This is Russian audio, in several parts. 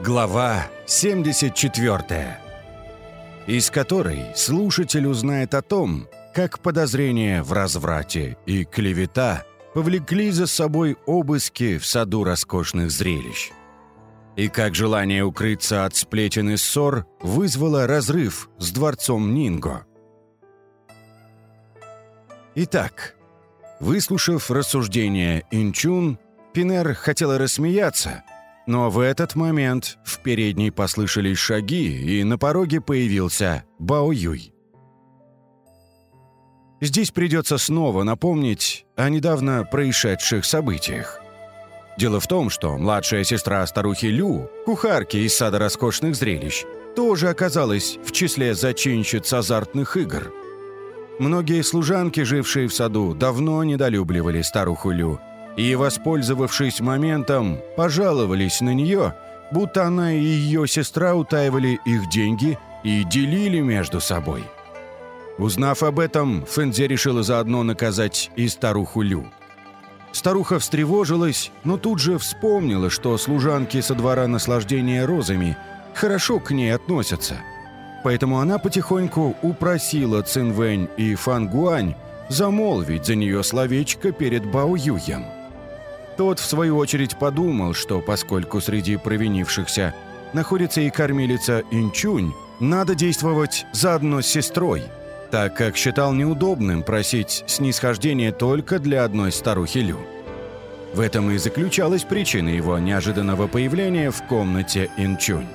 Глава 74 Из которой слушатель узнает о том, как подозрения в разврате и клевета повлекли за собой обыски в саду роскошных зрелищ. И как желание укрыться от сплетен и ссор вызвало разрыв с дворцом Нинго. Итак, выслушав рассуждения Инчун, Пинер хотела рассмеяться – но в этот момент в передней послышались шаги, и на пороге появился Бао Юй. Здесь придется снова напомнить о недавно происшедших событиях. Дело в том, что младшая сестра старухи Лю, кухарки из сада роскошных зрелищ, тоже оказалась в числе зачинщиц азартных игр. Многие служанки, жившие в саду, давно недолюбливали старуху Лю и, воспользовавшись моментом, пожаловались на нее, будто она и ее сестра утаивали их деньги и делили между собой. Узнав об этом, Фэнзе решила заодно наказать и старуху Лю. Старуха встревожилась, но тут же вспомнила, что служанки со двора наслаждения розами хорошо к ней относятся. Поэтому она потихоньку упросила Цинвэнь и Фангуань замолвить за нее словечко перед Бао Юем. Тот, в свою очередь, подумал, что поскольку среди провинившихся находится и кормилица Инчунь, надо действовать заодно с сестрой, так как считал неудобным просить снисхождения только для одной старухи Лю. В этом и заключалась причина его неожиданного появления в комнате Инчунь.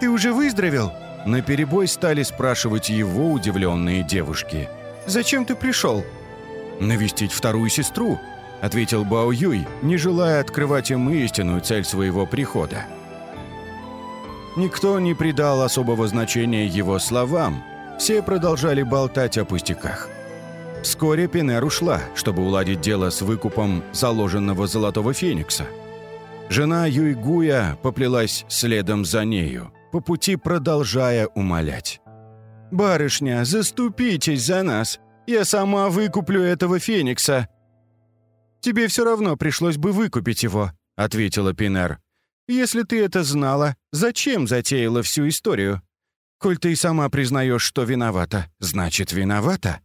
«Ты уже выздоровел?» На перебой стали спрашивать его удивленные девушки. «Зачем ты пришел?» «Навестить вторую сестру», — ответил Бао Юй, не желая открывать им истинную цель своего прихода. Никто не придал особого значения его словам, все продолжали болтать о пустяках. Вскоре Пинер ушла, чтобы уладить дело с выкупом заложенного золотого феникса. Жена Юйгуя поплелась следом за нею, по пути продолжая умолять. «Барышня, заступитесь за нас! Я сама выкуплю этого феникса!» «Тебе все равно пришлось бы выкупить его», — ответила Пинер. «Если ты это знала, зачем затеяла всю историю? Коль ты и сама признаешь, что виновата, значит, виновата.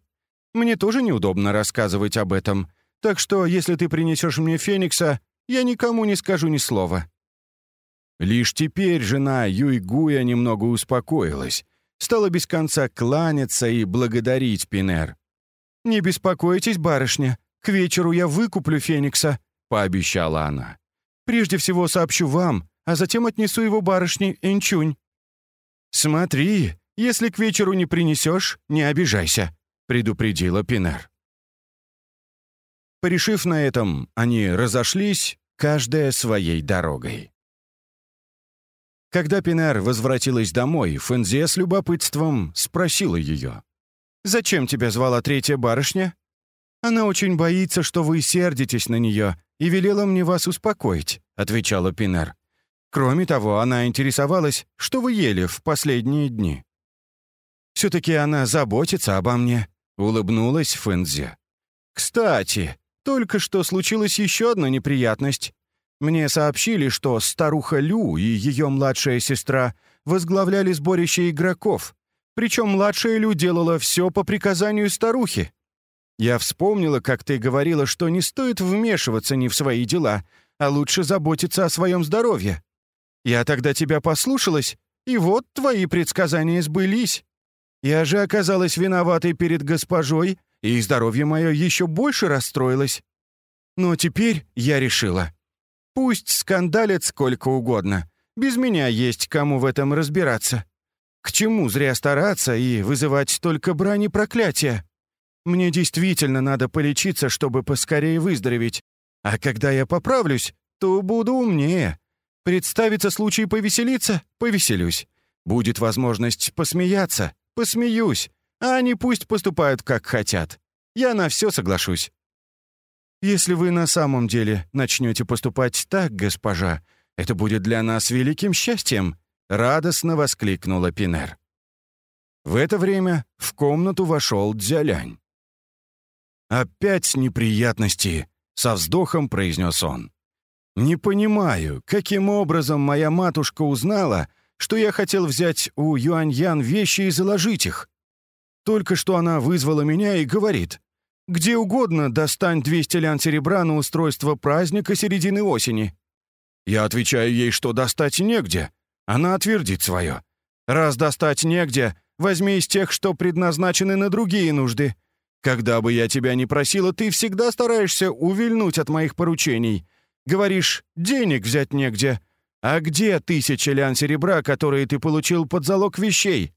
Мне тоже неудобно рассказывать об этом, так что, если ты принесешь мне Феникса, я никому не скажу ни слова». Лишь теперь жена Юйгуя немного успокоилась, стала без конца кланяться и благодарить Пинер. «Не беспокойтесь, барышня, к вечеру я выкуплю Феникса», — пообещала она. «Прежде всего сообщу вам, а затем отнесу его барышне Энчунь». «Смотри, если к вечеру не принесешь, не обижайся», — предупредила Пинер. Порешив на этом, они разошлись, каждая своей дорогой. Когда Пинер возвратилась домой, Фэнзе с любопытством спросила ее. «Зачем тебя звала третья барышня?» «Она очень боится, что вы сердитесь на нее, и велела мне вас успокоить», — отвечала Пинер. «Кроме того, она интересовалась, что вы ели в последние дни». «Все-таки она заботится обо мне», — улыбнулась Фэнзе. «Кстати, только что случилась еще одна неприятность. Мне сообщили, что старуха Лю и ее младшая сестра возглавляли сборище игроков, причем младшая Лю делала все по приказанию старухи. Я вспомнила, как ты говорила, что не стоит вмешиваться ни в свои дела, а лучше заботиться о своем здоровье. Я тогда тебя послушалась, и вот твои предсказания сбылись. Я же оказалась виноватой перед госпожой, и здоровье мое еще больше расстроилось. Но теперь я решила. Пусть скандалят сколько угодно. Без меня есть кому в этом разбираться. К чему зря стараться и вызывать только брани проклятия? Мне действительно надо полечиться, чтобы поскорее выздороветь. А когда я поправлюсь, то буду умнее. Представится случай повеселиться — повеселюсь. Будет возможность посмеяться — посмеюсь. А они пусть поступают, как хотят. Я на все соглашусь. Если вы на самом деле начнете поступать так, госпожа, это будет для нас великим счастьем», — радостно воскликнула Пинер. В это время в комнату вошел Дзялянь. «Опять неприятности!» — со вздохом произнес он. Не понимаю, каким образом моя матушка узнала, что я хотел взять у Юаньян вещи и заложить их. Только что она вызвала меня и говорит, «Где угодно достань 200 лян серебра на устройство праздника середины осени». Я отвечаю ей, что достать негде. Она отвердит свое. Раз достать негде, возьми из тех, что предназначены на другие нужды. Когда бы я тебя ни просила, ты всегда стараешься увильнуть от моих поручений. Говоришь, денег взять негде. А где тысяча лян серебра, которые ты получил под залог вещей?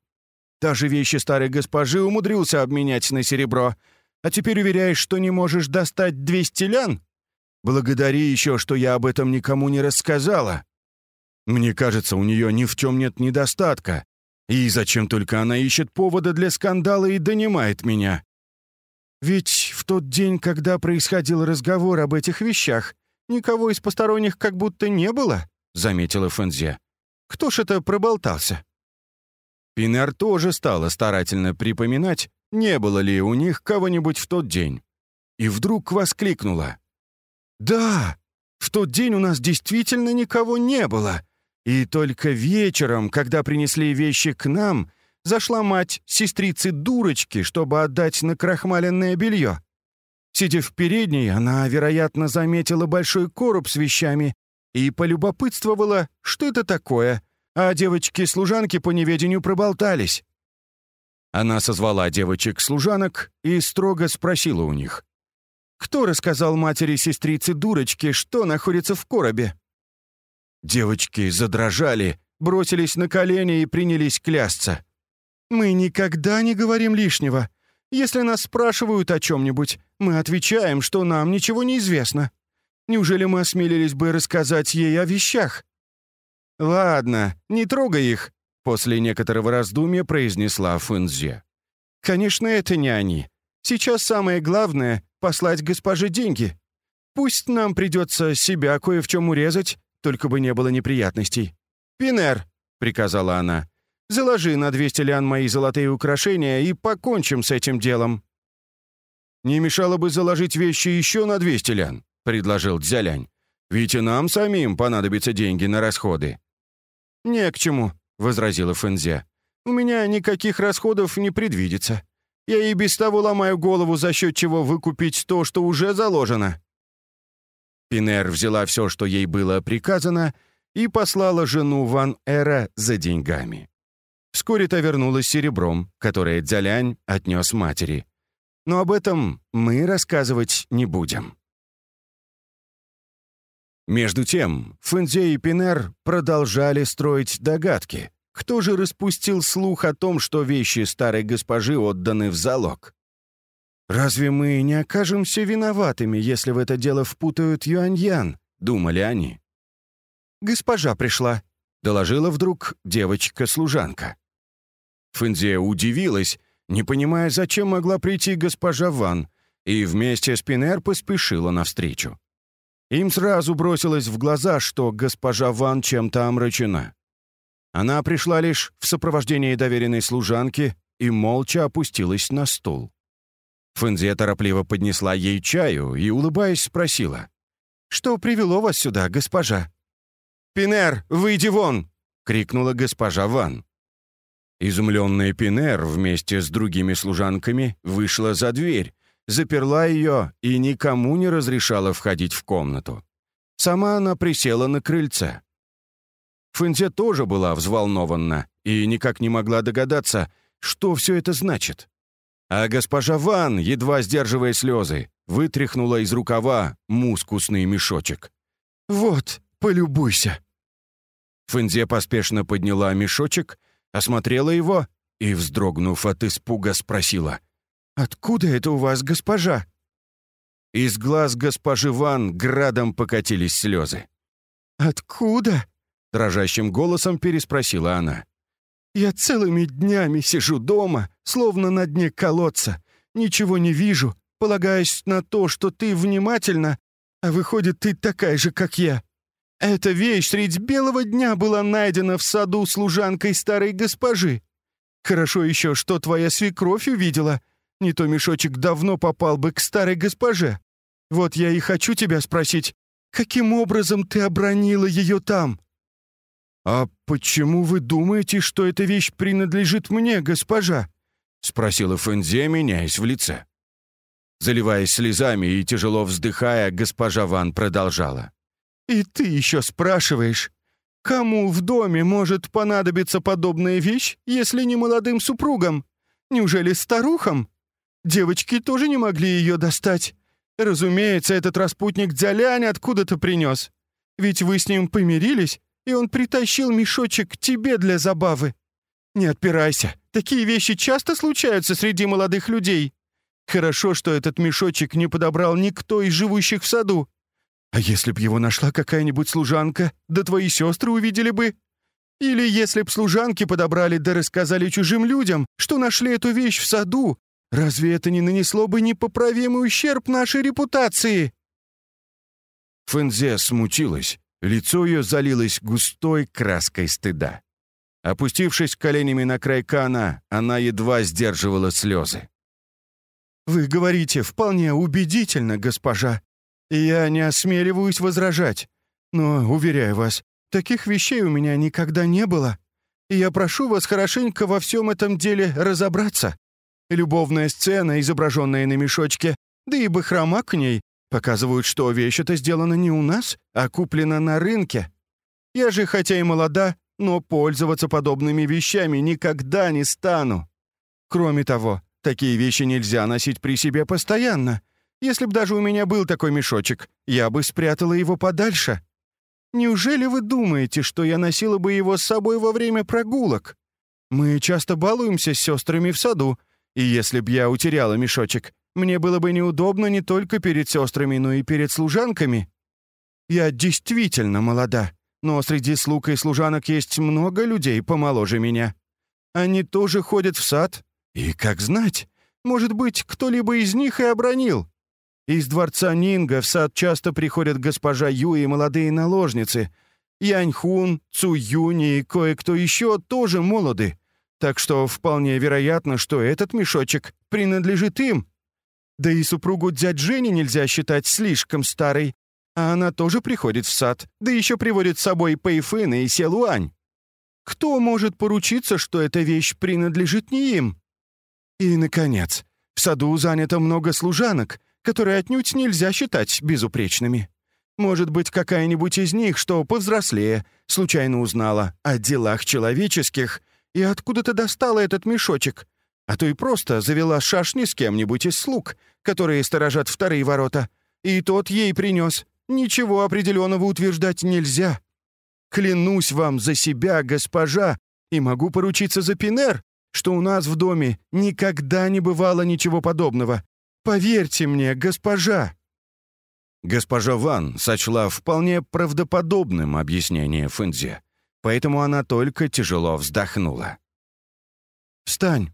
Даже вещи старой госпожи умудрился обменять на серебро. А теперь уверяешь, что не можешь достать 200 лян? Благодари еще, что я об этом никому не рассказала. Мне кажется, у нее ни в чем нет недостатка. И зачем только она ищет повода для скандала и донимает меня? Ведь в тот день, когда происходил разговор об этих вещах, никого из посторонних как будто не было, — заметила Фэнзе. Кто ж это проболтался? Пинер тоже стала старательно припоминать, не было ли у них кого-нибудь в тот день. И вдруг воскликнула. «Да, в тот день у нас действительно никого не было. И только вечером, когда принесли вещи к нам, зашла мать сестрицы-дурочки, чтобы отдать на крахмаленное белье. Сидя в передней, она, вероятно, заметила большой короб с вещами и полюбопытствовала, что это такое, а девочки-служанки по неведению проболтались. Она созвала девочек-служанок и строго спросила у них. «Кто рассказал матери-сестрице-дурочке, что находится в коробе?» Девочки задрожали, бросились на колени и принялись клясться. «Мы никогда не говорим лишнего. Если нас спрашивают о чем-нибудь, мы отвечаем, что нам ничего не известно. Неужели мы осмелились бы рассказать ей о вещах?» «Ладно, не трогай их», — после некоторого раздумья произнесла Фэнзе. «Конечно, это не они. Сейчас самое главное — послать госпоже деньги. Пусть нам придется себя кое в чем урезать, только бы не было неприятностей. «Пинер», — приказала она, — «заложи на 200 лян мои золотые украшения и покончим с этим делом». «Не мешало бы заложить вещи еще на 200 лян», — предложил Дзялянь. «Ведь и нам самим понадобятся деньги на расходы». «Не к чему», — возразила Фэнзе. «У меня никаких расходов не предвидится. Я и без того ломаю голову, за счет чего выкупить то, что уже заложено». Пинер взяла все, что ей было приказано, и послала жену Ван Эра за деньгами. Вскоре та вернулась серебром, которое Дзялянь отнес матери. Но об этом мы рассказывать не будем. Между тем, Фэнзе и Пинер продолжали строить догадки. Кто же распустил слух о том, что вещи старой госпожи отданы в залог? «Разве мы не окажемся виноватыми, если в это дело впутают Юаньян?» — думали они. «Госпожа пришла», — доложила вдруг девочка-служанка. Фэнзе удивилась, не понимая, зачем могла прийти госпожа Ван, и вместе с Пинер поспешила навстречу. Им сразу бросилось в глаза, что госпожа Ван чем-то омрачена. Она пришла лишь в сопровождении доверенной служанки и молча опустилась на стул. Фэнзе торопливо поднесла ей чаю и, улыбаясь, спросила. «Что привело вас сюда, госпожа?» «Пинер, выйди вон!» — крикнула госпожа Ван. Изумленная Пинер вместе с другими служанками вышла за дверь, заперла ее и никому не разрешала входить в комнату. Сама она присела на крыльце. Фэнзе тоже была взволнована и никак не могла догадаться, что все это значит. А госпожа Ван, едва сдерживая слезы, вытряхнула из рукава мускусный мешочек. «Вот, полюбуйся!» Фэнзе поспешно подняла мешочек, осмотрела его и, вздрогнув от испуга, спросила. «Откуда это у вас, госпожа?» Из глаз госпожи Ван градом покатились слезы. «Откуда?» — дрожащим голосом переспросила она. «Я целыми днями сижу дома, словно на дне колодца. Ничего не вижу, полагаясь на то, что ты внимательна, а выходит, ты такая же, как я. Эта вещь средь белого дня была найдена в саду служанкой старой госпожи. Хорошо еще, что твоя свекровь увидела. Не то мешочек давно попал бы к старой госпоже. Вот я и хочу тебя спросить, Каким образом ты обронила ее там?» «А почему вы думаете, что эта вещь принадлежит мне, госпожа?» — спросила Фэнзе, меняясь в лице. Заливаясь слезами и тяжело вздыхая, госпожа Ван продолжала. «И ты еще спрашиваешь, кому в доме может понадобиться подобная вещь, если не молодым супругам? Неужели старухам? Девочки тоже не могли ее достать. Разумеется, этот распутник Дзялянь откуда-то принес. Ведь вы с ним помирились, и он притащил мешочек к тебе для забавы. Не отпирайся, такие вещи часто случаются среди молодых людей. Хорошо, что этот мешочек не подобрал никто из живущих в саду. А если б его нашла какая-нибудь служанка, да твои сестры увидели бы? Или если б служанки подобрали да рассказали чужим людям, что нашли эту вещь в саду, разве это не нанесло бы непоправимый ущерб нашей репутации?» Фэнзе смутилась, лицо ее залилось густой краской стыда. Опустившись коленями на край кана, она едва сдерживала слезы. «Вы говорите вполне убедительно, госпожа, я не осмеливаюсь возражать. Но, уверяю вас, таких вещей у меня никогда не было. И я прошу вас хорошенько во всем этом деле разобраться. Любовная сцена, изображенная на мешочке, да и бахрома к ней, показывают, что вещь эта сделана не у нас, а куплена на рынке. Я же, хотя и молода, но пользоваться подобными вещами никогда не стану. Кроме того, такие вещи нельзя носить при себе постоянно. Если б даже у меня был такой мешочек, я бы спрятала его подальше. Неужели вы думаете, что я носила бы его с собой во время прогулок? Мы часто балуемся с сестрами в саду, и если б я утеряла мешочек, мне было бы неудобно не только перед сестрами, но и перед служанками. Я действительно молода, но среди слуг и служанок есть много людей помоложе меня. Они тоже ходят в сад, и, как знать, может быть, кто-либо из них и обронил. Из дворца Нинга в сад часто приходят госпожа Ю и молодые наложницы. Яньхун, Цу Юни и кое-кто еще тоже молоды. Так что вполне вероятно, что этот мешочек принадлежит им. Да и супругу дядь Жени нельзя считать слишком старой. А она тоже приходит в сад, да еще приводит с собой Пэйфына и Селуань. Кто может поручиться, что эта вещь принадлежит не им? И, наконец, в саду занято много служанок, которые отнюдь нельзя считать безупречными. Может быть, какая-нибудь из них, что повзрослее, случайно узнала о делах человеческих и откуда-то достала этот мешочек, а то и просто завела шашни с кем-нибудь из слуг, которые сторожат вторые ворота, и тот ей принес. Ничего определенного утверждать нельзя. Клянусь вам за себя, госпожа, и могу поручиться за Пинер, что у нас в доме никогда не бывало ничего подобного. Поверьте мне, госпожа!» Госпожа Ван сочла вполне правдоподобным объяснение Фэнзи, поэтому она только тяжело вздохнула. «Встань!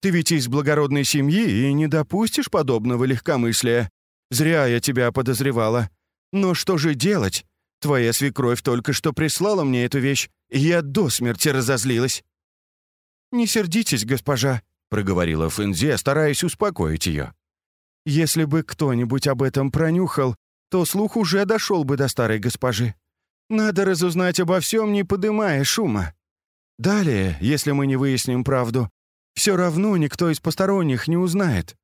Ты ведь из благородной семьи и не допустишь подобного легкомыслия. Зря я тебя подозревала. Но что же делать? Твоя свекровь только что прислала мне эту вещь, и я до смерти разозлилась». «Не сердитесь, госпожа», — проговорила Фэнзи, стараясь успокоить ее. Если бы кто-нибудь об этом пронюхал, то слух уже дошел бы до старой госпожи. Надо разузнать обо всем, не подымая шума. Далее, если мы не выясним правду, все равно никто из посторонних не узнает.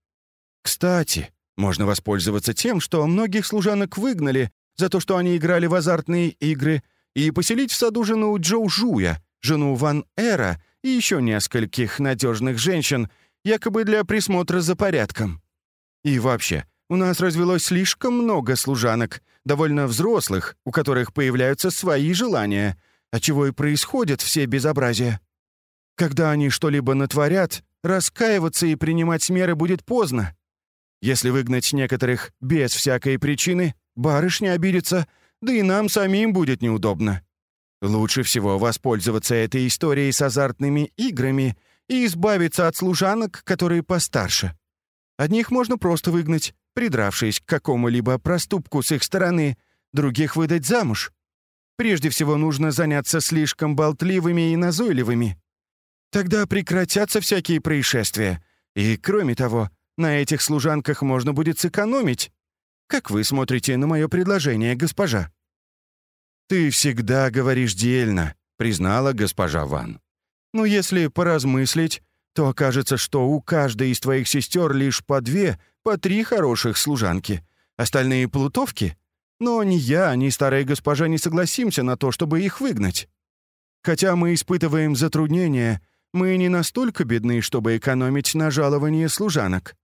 Кстати, можно воспользоваться тем, что многих служанок выгнали за то, что они играли в азартные игры, и поселить в саду жену Джоу Жуя, жену Ван Эра и еще нескольких надежных женщин, якобы для присмотра за порядком. И вообще, у нас развелось слишком много служанок, довольно взрослых, у которых появляются свои желания, отчего и происходят все безобразия. Когда они что-либо натворят, раскаиваться и принимать меры будет поздно. Если выгнать некоторых без всякой причины, барышня обидится, да и нам самим будет неудобно. Лучше всего воспользоваться этой историей с азартными играми и избавиться от служанок, которые постарше. Одних можно просто выгнать, придравшись к какому-либо проступку с их стороны, других выдать замуж. Прежде всего нужно заняться слишком болтливыми и назойливыми. Тогда прекратятся всякие происшествия. И, кроме того, на этих служанках можно будет сэкономить. Как вы смотрите на мое предложение, госпожа?» «Ты всегда говоришь дельно», — признала госпожа Ван. «Но если поразмыслить, то окажется, что у каждой из твоих сестер лишь по две, по три хороших служанки. Остальные плутовки. Но ни я, ни старая госпожа не согласимся на то, чтобы их выгнать. Хотя мы испытываем затруднения, мы не настолько бедны, чтобы экономить на жалование служанок.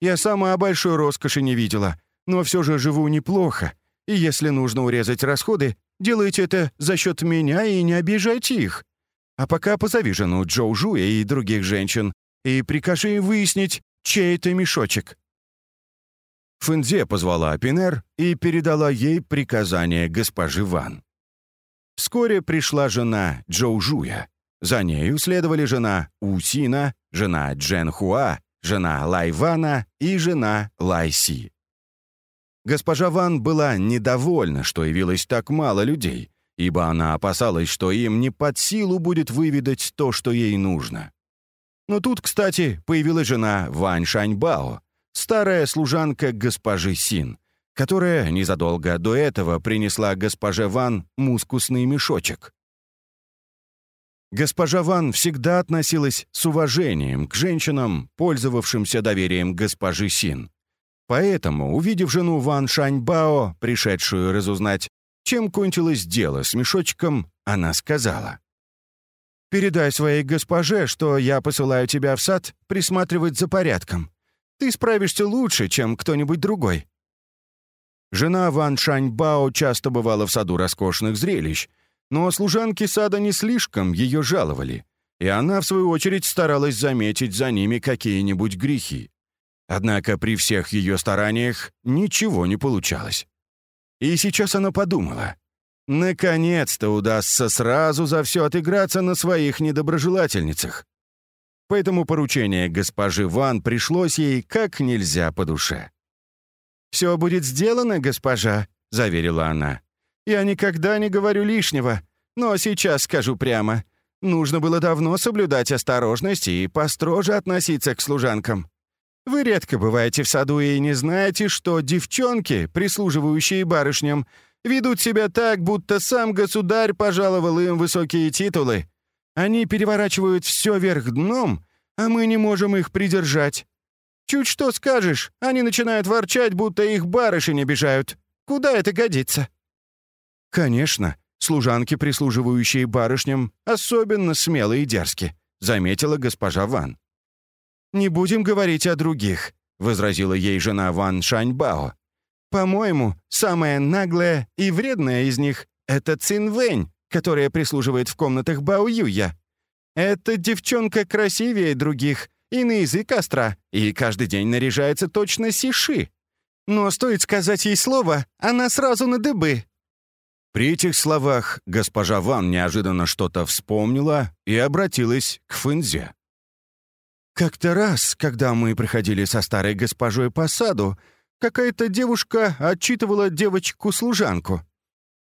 Я сама большой роскоши не видела, но все же живу неплохо, и если нужно урезать расходы, делайте это за счет меня и не обижайте их. А пока позови жену Джоу Жуя и других женщин и прикажи выяснить, чей это мешочек». Фэнзе позвала Пинер и передала ей приказание госпожи Ван. Вскоре пришла жена Джоу Жуя. За нею следовали жена Усина, жена Джен Хуа, жена Лайвана и жена Лайси. Госпожа Ван была недовольна, что явилось так мало людей, ибо она опасалась, что им не под силу будет выведать то, что ей нужно. Но тут, кстати, появилась жена Вань Шаньбао, старая служанка госпожи Син, которая незадолго до этого принесла госпоже Ван мускусный мешочек. Госпожа Ван всегда относилась с уважением к женщинам, пользовавшимся доверием госпожи Син. Поэтому, увидев жену Ван Шаньбао, пришедшую разузнать, чем кончилось дело с мешочком, она сказала. «Передай своей госпоже, что я посылаю тебя в сад присматривать за порядком. Ты справишься лучше, чем кто-нибудь другой». Жена Ван Шаньбао часто бывала в саду роскошных зрелищ, но служанки сада не слишком ее жаловали, и она, в свою очередь, старалась заметить за ними какие-нибудь грехи. Однако при всех ее стараниях ничего не получалось. И сейчас она подумала. Наконец-то удастся сразу за все отыграться на своих недоброжелательницах. Поэтому поручение госпожи Ван пришлось ей как нельзя по душе. «Все будет сделано, госпожа», — заверила она. «Я никогда не говорю лишнего, но сейчас скажу прямо. Нужно было давно соблюдать осторожность и построже относиться к служанкам. Вы редко бываете в саду и не знаете, что девчонки, прислуживающие барышням, ведут себя так, будто сам государь пожаловал им высокие титулы. Они переворачивают все вверх дном, а мы не можем их придержать. Чуть что скажешь, они начинают ворчать, будто их барышень обижают. Куда это годится?» «Конечно, служанки, прислуживающие барышням, особенно смелые и дерзки», заметила госпожа Ван. «Не будем говорить о других», — возразила ей жена Ван Шаньбао. «По-моему, самая наглая и вредная из них — это Цин Вэнь, которая прислуживает в комнатах Бао Юя. Эта девчонка красивее других и на язык остра, и каждый день наряжается точно сиши. Но стоит сказать ей слово, она сразу на дыбы». При этих словах госпожа Ван неожиданно что-то вспомнила и обратилась к Фэнзе. Как-то раз, когда мы проходили со старой госпожой по саду, какая-то девушка отчитывала девочку-служанку.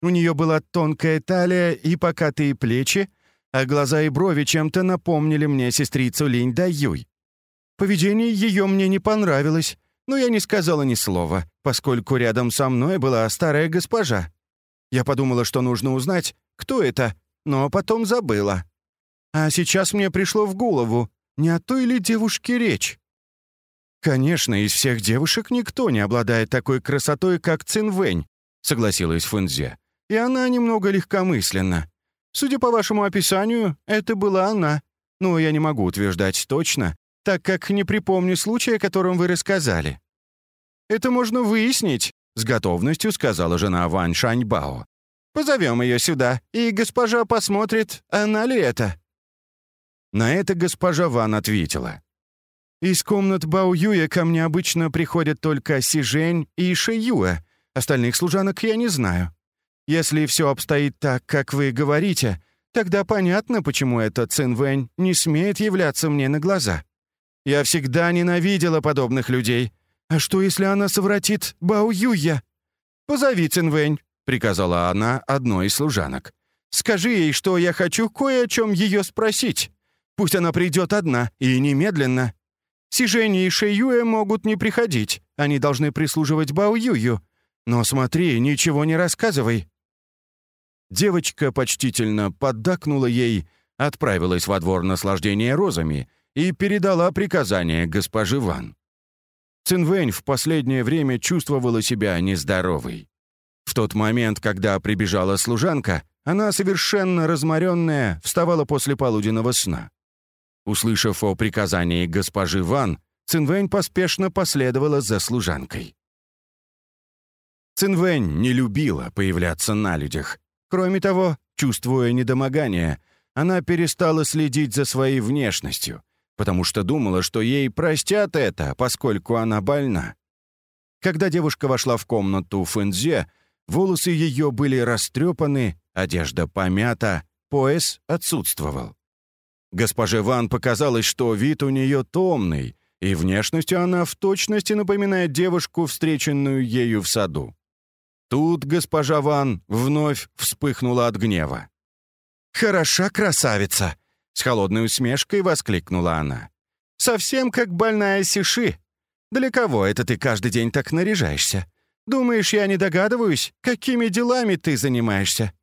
У нее была тонкая талия и покатые плечи, а глаза и брови чем-то напомнили мне сестрицу Линь Даюй. Поведение ее мне не понравилось, но я не сказала ни слова, поскольку рядом со мной была старая госпожа. Я подумала, что нужно узнать, кто это, но потом забыла. А сейчас мне пришло в голову, не о той ли девушке речь? «Конечно, из всех девушек никто не обладает такой красотой, как Цинвэнь», — согласилась Фэнзе. «И она немного легкомысленна. Судя по вашему описанию, это была она. Но я не могу утверждать точно, так как не припомню случая, о котором вы рассказали». «Это можно выяснить», — с готовностью сказала жена Вань Шаньбао. «Позовем ее сюда, и госпожа посмотрит, она ли это». На это госпожа Ван ответила. «Из комнат Бао Юя ко мне обычно приходят только Сижень и Шиюа. Остальных служанок я не знаю. Если все обстоит так, как вы говорите, тогда понятно, почему этот Цинвэнь не смеет являться мне на глаза. Я всегда ненавидела подобных людей. А что, если она совратит Бао Юя? «Позови Цинвэнь», — приказала она одной из служанок. «Скажи ей, что я хочу кое о чем ее спросить». Пусть она придет одна и немедленно. Сижень и Шэйюэ могут не приходить, они должны прислуживать Бао Юю. Но смотри, ничего не рассказывай». Девочка почтительно поддакнула ей, отправилась во двор наслаждения розами и передала приказание госпоже Ван. Цинвэнь в последнее время чувствовала себя нездоровой. В тот момент, когда прибежала служанка, она, совершенно разморенная, вставала после полуденного сна. Услышав о приказании госпожи Ван, Цинвэнь поспешно последовала за служанкой. Цинвэнь не любила появляться на людях. Кроме того, чувствуя недомогание, она перестала следить за своей внешностью, потому что думала, что ей простят это, поскольку она больна. Когда девушка вошла в комнату Фэнзе, волосы ее были растрепаны, одежда помята, пояс отсутствовал. Госпоже Ван показалось, что вид у нее томный, и внешностью она в точности напоминает девушку, встреченную ею в саду. Тут госпожа Ван вновь вспыхнула от гнева. «Хороша красавица!» — с холодной усмешкой воскликнула она. «Совсем как больная Сиши. Для кого это ты каждый день так наряжаешься? Думаешь, я не догадываюсь, какими делами ты занимаешься?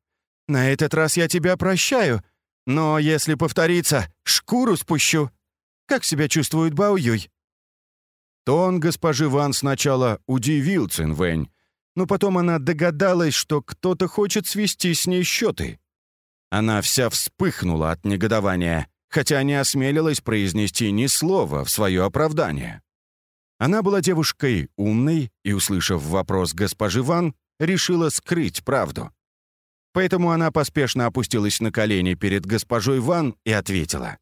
На этот раз я тебя прощаю, но если повторится, шкуру спущу. Как себя чувствует Бао Юй?» Тон госпожи Ван сначала удивил Цинвэнь, но потом она догадалась, что кто-то хочет свести с ней счеты. Она вся вспыхнула от негодования, хотя не осмелилась произнести ни слова в свое оправдание. Она была девушкой умной и, услышав вопрос госпожи Ван, решила скрыть правду. Поэтому она поспешно опустилась на колени перед госпожой Ван и ответила.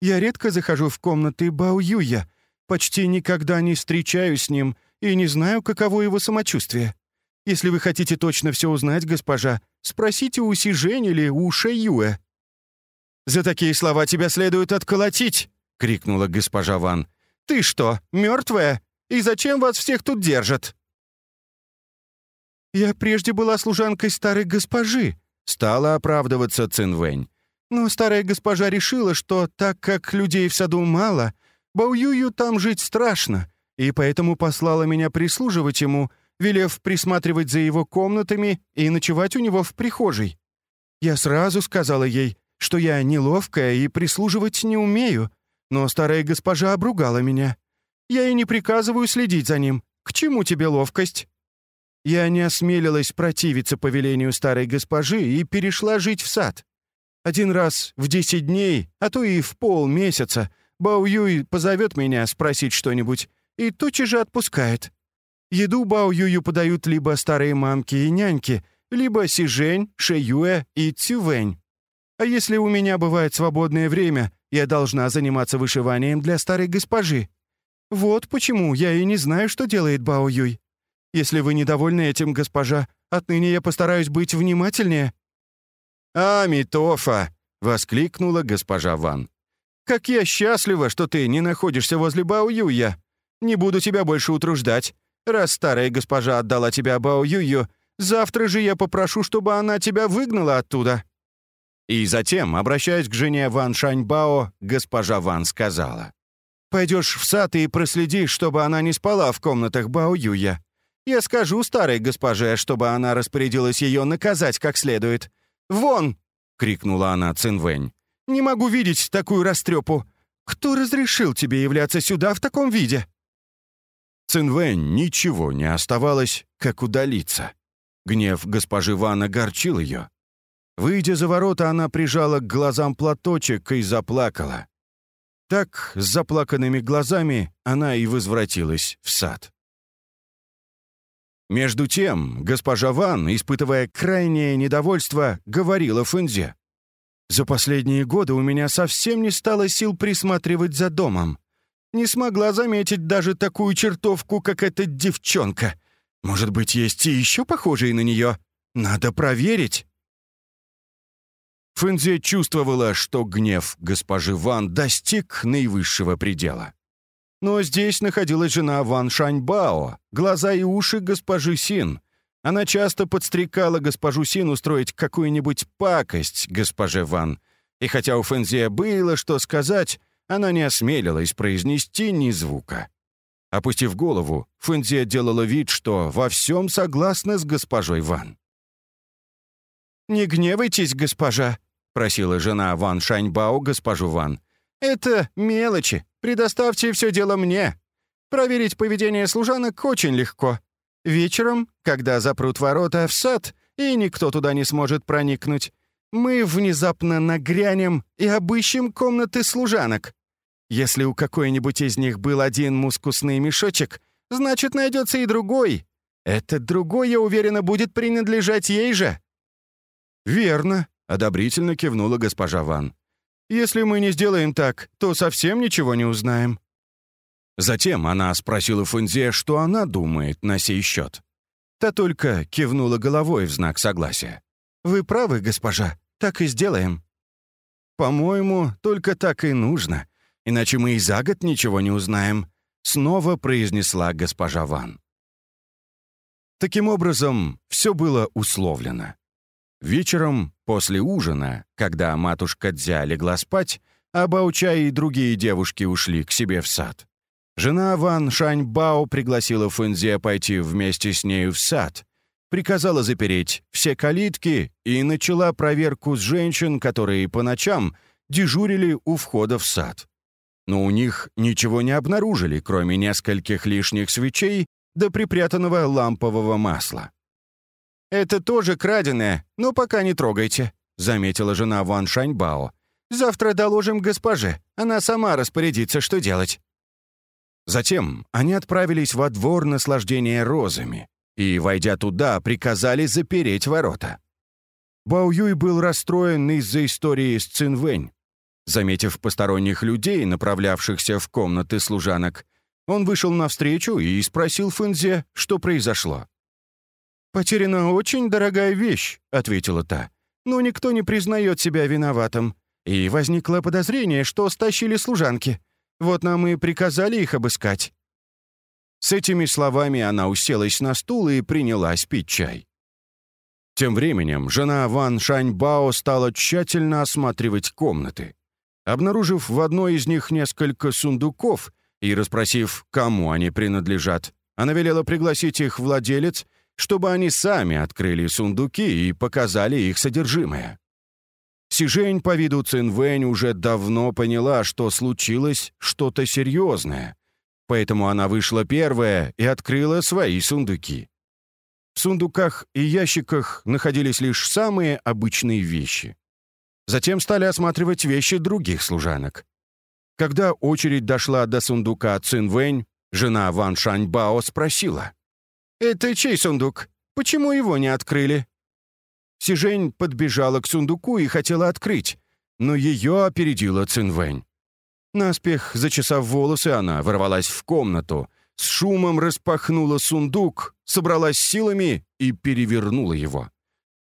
«Я редко захожу в комнаты Бао Юя, почти никогда не встречаюсь с ним и не знаю, каково его самочувствие. Если вы хотите точно все узнать, госпожа, спросите у Сижень или у Шэйюэ». «За такие слова тебя следует отколотить!» — крикнула госпожа Ван. «Ты что, мертвая? И зачем вас всех тут держат?» «Я прежде была служанкой старой госпожи», — стала оправдываться Цинвэнь. «Но старая госпожа решила, что так как людей в саду мало, Баоюю там жить страшно, и поэтому послала меня прислуживать ему, велев присматривать за его комнатами и ночевать у него в прихожей. Я сразу сказала ей, что я неловкая и прислуживать не умею, но старая госпожа обругала меня. Я и не приказываю следить за ним. К чему тебе ловкость?» Я не осмелилась противиться повелению старой госпожи и перешла жить в сад. Один раз в десять дней, а то и в полмесяца, Бао Юй позовет меня спросить что-нибудь и тотчас же отпускает. Еду Бао Юю подают либо старые мамки и няньки, либо Сижень, Шэюэ и Цювэнь. А если у меня бывает свободное время, я должна заниматься вышиванием для старой госпожи. Вот почему я и не знаю, что делает Бао Юй. Если вы недовольны этим, госпожа, отныне я постараюсь быть внимательнее». «А, Митофа!» — воскликнула госпожа Ван. «Как я счастлива, что ты не находишься возле Бао Юя. Не буду тебя больше утруждать. Раз старая госпожа отдала тебя Бао Юю, завтра же я попрошу, чтобы она тебя выгнала оттуда». И затем, обращаясь к жене Ван Шаньбао, госпожа Ван сказала. «Пойдешь в сад и проследи, чтобы она не спала в комнатах Бао Юя. Я скажу старой госпоже, чтобы она распорядилась ее наказать как следует. «Вон!» — крикнула она Цинвэнь. «Не могу видеть такую растрепу. Кто разрешил тебе являться сюда в таком виде?» Цинвэнь ничего не оставалось, как удалиться. Гнев госпожи Ван огорчил ее. Выйдя за ворота, она прижала к глазам платочек и заплакала. Так, с заплаканными глазами, она и возвратилась в сад. Между тем, госпожа Ван, испытывая крайнее недовольство, говорила Фэнзе. «За последние годы у меня совсем не стало сил присматривать за домом. Не смогла заметить даже такую чертовку, как эта девчонка. Может быть, есть и еще похожие на нее? Надо проверить». Фэнзе чувствовала, что гнев госпожи Ван достиг наивысшего предела. Но здесь находилась жена Ван Шаньбао, глаза и уши госпожи Син. Она часто подстрекала госпожу Син устроить какую-нибудь пакость госпоже Ван. И хотя у Фэнзия было что сказать, она не осмелилась произнести ни звука. Опустив голову, Фэнзи делала вид, что во всем согласна с госпожой Ван. «Не гневайтесь, госпожа», — просила жена Ван Шаньбао госпожу Ван. «Это мелочи. Предоставьте все дело мне. Проверить поведение служанок очень легко. Вечером, когда запрут ворота в сад, и никто туда не сможет проникнуть, мы внезапно нагрянем и обыщем комнаты служанок. Если у какой-нибудь из них был один мускусный мешочек, значит, найдется и другой. Этот другой, я уверена, будет принадлежать ей же». «Верно», — одобрительно кивнула госпожа Ван. «Если мы не сделаем так, то совсем ничего не узнаем». Затем она спросила Фунзе, что она думает на сей счет. Та только кивнула головой в знак согласия. «Вы правы, госпожа, так и сделаем». «По-моему, только так и нужно, иначе мы и за год ничего не узнаем», снова произнесла госпожа Ван. Таким образом, все было условлено. Вечером, после ужина, когда матушка Дзя легла спать, а Бауча и другие девушки ушли к себе в сад, жена Ван Шаньбао пригласила Фэнзе пойти вместе с нею в сад, приказала запереть все калитки и начала проверку с женщин, которые по ночам дежурили у входа в сад. Но у них ничего не обнаружили, кроме нескольких лишних свечей до припрятанного лампового масла. «Это тоже краденое, но пока не трогайте», — заметила жена Ван Шаньбао. «Завтра доложим госпоже, она сама распорядится, что делать». Затем они отправились во двор наслаждения розами и, войдя туда, приказали запереть ворота. Бао Юй был расстроен из-за истории с Цинвэнь. Заметив посторонних людей, направлявшихся в комнаты служанок, он вышел навстречу и спросил Фэнзе, что произошло. «Потеряна очень дорогая вещь», — ответила та. «Но никто не признает себя виноватым. И возникло подозрение, что стащили служанки. Вот нам и приказали их обыскать». С этими словами она уселась на стул и принялась пить чай. Тем временем жена Ван Шаньбао стала тщательно осматривать комнаты. Обнаружив в одной из них несколько сундуков и расспросив, кому они принадлежат, она велела пригласить их владелец чтобы они сами открыли сундуки и показали их содержимое. Сижень по виду Цинвэнь уже давно поняла, что случилось что-то серьезное, поэтому она вышла первая и открыла свои сундуки. В сундуках и ящиках находились лишь самые обычные вещи. Затем стали осматривать вещи других служанок. Когда очередь дошла до сундука Цинвэнь, жена Ван Шаньбао спросила — «Это чей сундук? Почему его не открыли?» Сижень подбежала к сундуку и хотела открыть, но ее опередила Цинвэнь. Наспех, зачесав волосы, она ворвалась в комнату, с шумом распахнула сундук, собралась силами и перевернула его.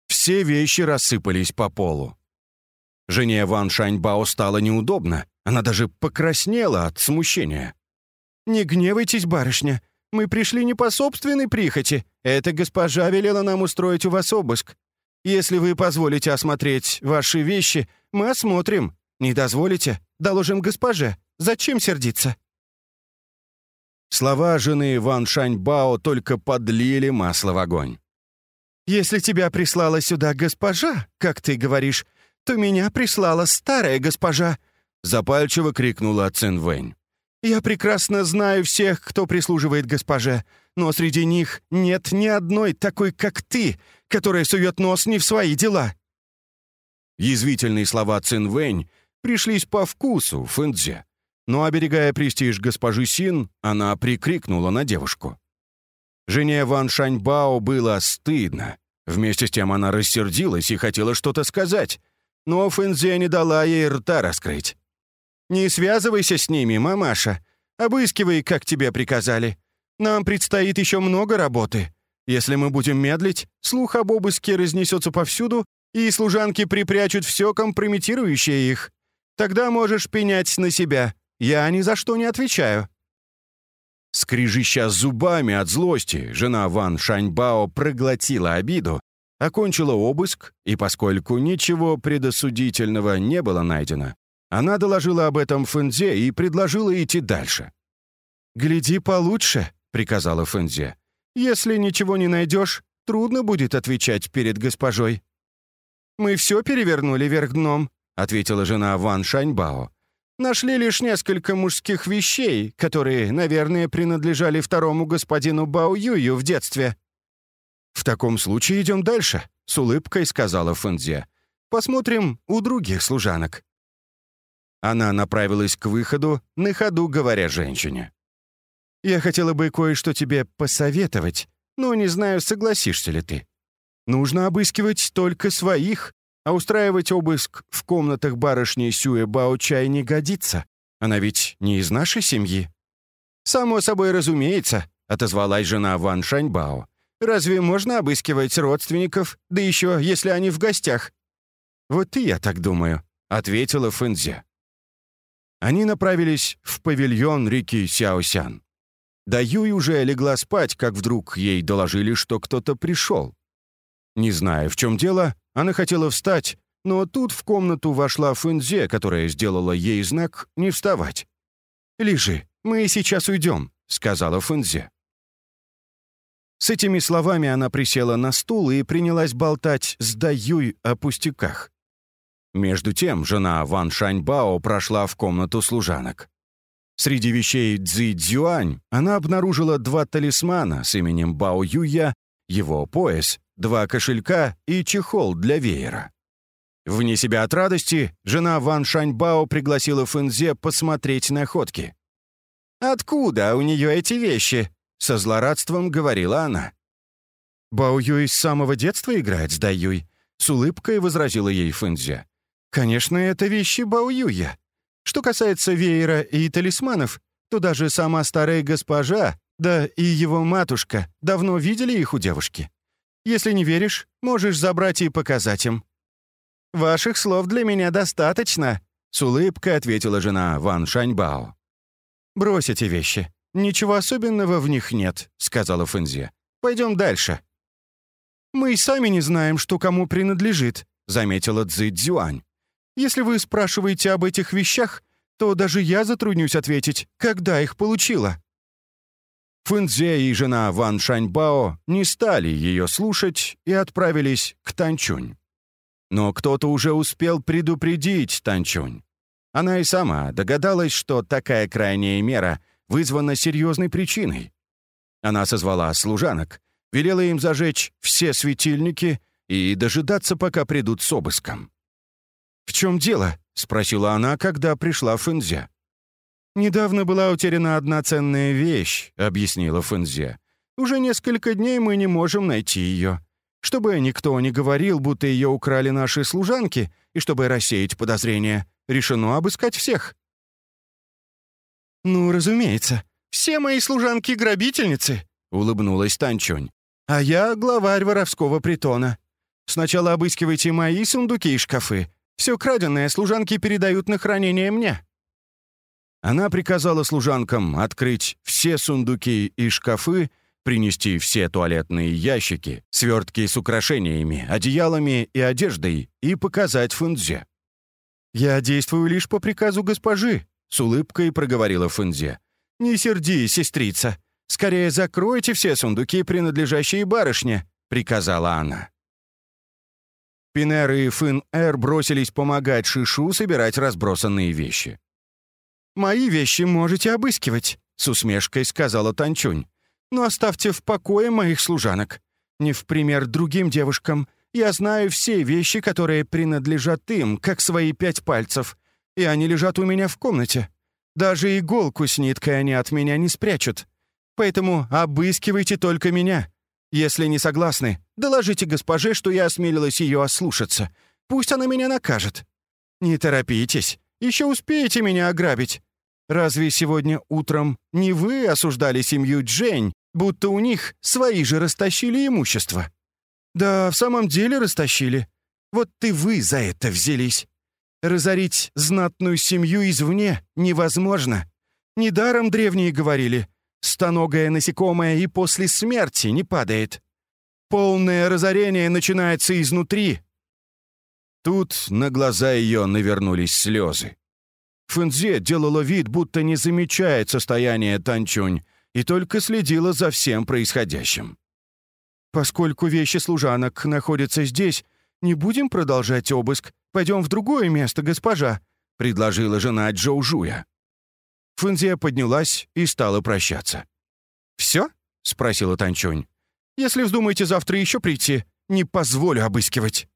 Все вещи рассыпались по полу. Жене Ван Шаньбао стало неудобно, она даже покраснела от смущения. «Не гневайтесь, барышня, мы пришли не по собственной прихоти. Эта госпожа велела нам устроить у вас обыск. Если вы позволите осмотреть ваши вещи, мы осмотрим. Не дозволите? Доложим госпоже. Зачем сердиться?» Слова жены Ван Шаньбао только подлили масло в огонь. «Если тебя прислала сюда госпожа, как ты говоришь, то меня прислала старая госпожа», — запальчиво крикнула Цинвэнь. Я прекрасно знаю всех, кто прислуживает госпоже, но среди них нет ни одной такой, как ты, которая сует нос не в свои дела». Язвительные слова Цинвэнь пришлись по вкусу Фэнзе, но, оберегая престиж госпожи Син, она прикрикнула на девушку. Жене Ван Шаньбао было стыдно. Вместе с тем она рассердилась и хотела что-то сказать, но Фэнзе не дала ей рта раскрыть. «Не связывайся с ними, мамаша. Обыскивай, как тебе приказали. Нам предстоит еще много работы. Если мы будем медлить, слух об обыске разнесется повсюду, и служанки припрячут все компрометирующее их. Тогда можешь пенять на себя. Я ни за что не отвечаю». Скрижища зубами от злости, жена Ван Шаньбао проглотила обиду, окончила обыск, и поскольку ничего предосудительного не было найдено, Она доложила об этом Фэнзе и предложила идти дальше. «Гляди получше», — приказала Фэнзе. «Если ничего не найдешь, трудно будет отвечать перед госпожой». «Мы все перевернули вверх дном», — ответила жена Ван Шаньбао. «Нашли лишь несколько мужских вещей, которые, наверное, принадлежали второму господину Бао Юю в детстве». «В таком случае идем дальше», — с улыбкой сказала Фэнзе. «Посмотрим у других служанок». Она направилась к выходу, на ходу говоря женщине. «Я хотела бы кое-что тебе посоветовать, но не знаю, согласишься ли ты. Нужно обыскивать только своих, а устраивать обыск в комнатах барышни Сюэ Бао-Чай не годится. Она ведь не из нашей семьи». «Само собой разумеется», — отозвалась жена Ван Шаньбао. «Разве можно обыскивать родственников, да еще если они в гостях?» «Вот и я так думаю», — ответила Фэнзе. Они направились в павильон реки Сяосян. Да Юй уже легла спать, как вдруг ей доложили, что кто-то пришел. Не зная, в чем дело, она хотела встать, но тут в комнату вошла Фэнзе, которая сделала ей знак не вставать. «Лежи, мы сейчас уйдем», — сказала Фэнзе. С этими словами она присела на стул и принялась болтать с Даюй о пустяках. Между тем жена Ван Шаньбао прошла в комнату служанок. Среди вещей Цзи Цзюань она обнаружила два талисмана с именем Бао Юя, его пояс, два кошелька и чехол для веера. Вне себя от радости, жена Ван Шаньбао пригласила Фэнзе посмотреть находки. «Откуда у нее эти вещи?» — со злорадством говорила она. «Бао Юй с самого детства играет с Дай Юй», — с улыбкой возразила ей Фэнзе. Конечно, это вещи Баоюя. Что касается веера и талисманов, то даже сама старая госпожа, да и его матушка, давно видели их у девушки. Если не веришь, можешь забрать и показать им». «Ваших слов для меня достаточно», — с улыбкой ответила жена Ван Шаньбао. «Брось эти вещи. Ничего особенного в них нет», — сказала Фэнзе. «Пойдем дальше». «Мы и сами не знаем, что кому принадлежит», — заметила Цзи Цзюань. Если вы спрашиваете об этих вещах, то даже я затруднюсь ответить, когда их получила». Фэнзе и жена Ван Шаньбао не стали ее слушать и отправились к Танчунь. Но кто-то уже успел предупредить Танчунь. Она и сама догадалась, что такая крайняя мера вызвана серьезной причиной. Она созвала служанок, велела им зажечь все светильники и дожидаться, пока придут с обыском. «В чем дело?» — спросила она, когда пришла Фэнзе. «Недавно была утеряна одна ценная вещь», — объяснила Фэнзе. «Уже несколько дней мы не можем найти ее. Чтобы никто не говорил, будто ее украли наши служанки, и чтобы рассеять подозрения, решено обыскать всех». «Ну, разумеется, все мои служанки — грабительницы», — улыбнулась Танчунь. «А я главарь воровского притона. Сначала обыскивайте мои сундуки и шкафы, все краденое служанки передают на хранение мне». Она приказала служанкам открыть все сундуки и шкафы, принести все туалетные ящики, свертки с украшениями, одеялами и одеждой и показать Фэнзе. «Я действую лишь по приказу госпожи», — с улыбкой проговорила Фэнзе. «Не серди, сестрица. Скорее закройте все сундуки, принадлежащие барышне», — приказала она. Пинер и Фин-Эр бросились помогать Шишу собирать разбросанные вещи. «Мои вещи можете обыскивать», — с усмешкой сказала Танчунь. «Но оставьте в покое моих служанок. Не в пример другим девушкам. Я знаю все вещи, которые принадлежат им, как свои пять пальцев, и они лежат у меня в комнате. Даже иголку с ниткой они от меня не спрячут. Поэтому обыскивайте только меня. Если не согласны, доложите госпоже, что я осмелилась ее ослушаться. Пусть она меня накажет. Не торопитесь, еще успеете меня ограбить. Разве сегодня утром не вы осуждали семью Джень, будто у них свои же растащили имущество? Да, в самом деле растащили. Вот ты вы за это взялись. Разорить знатную семью извне невозможно. Недаром древние говорили, Стоногое насекомое и после смерти не падает. Полное разорение начинается изнутри. Тут на глаза ее навернулись слезы. Фэнзе делала вид, будто не замечает состояние Танчунь и только следила за всем происходящим. «Поскольку вещи служанок находятся здесь, не будем продолжать обыск. Пойдем в другое место, госпожа», — предложила жена Джоу Жуя. Фэнзе поднялась и стала прощаться. «Все?» — спросила Танчунь. «Если вздумаете завтра еще прийти, не позволю обыскивать».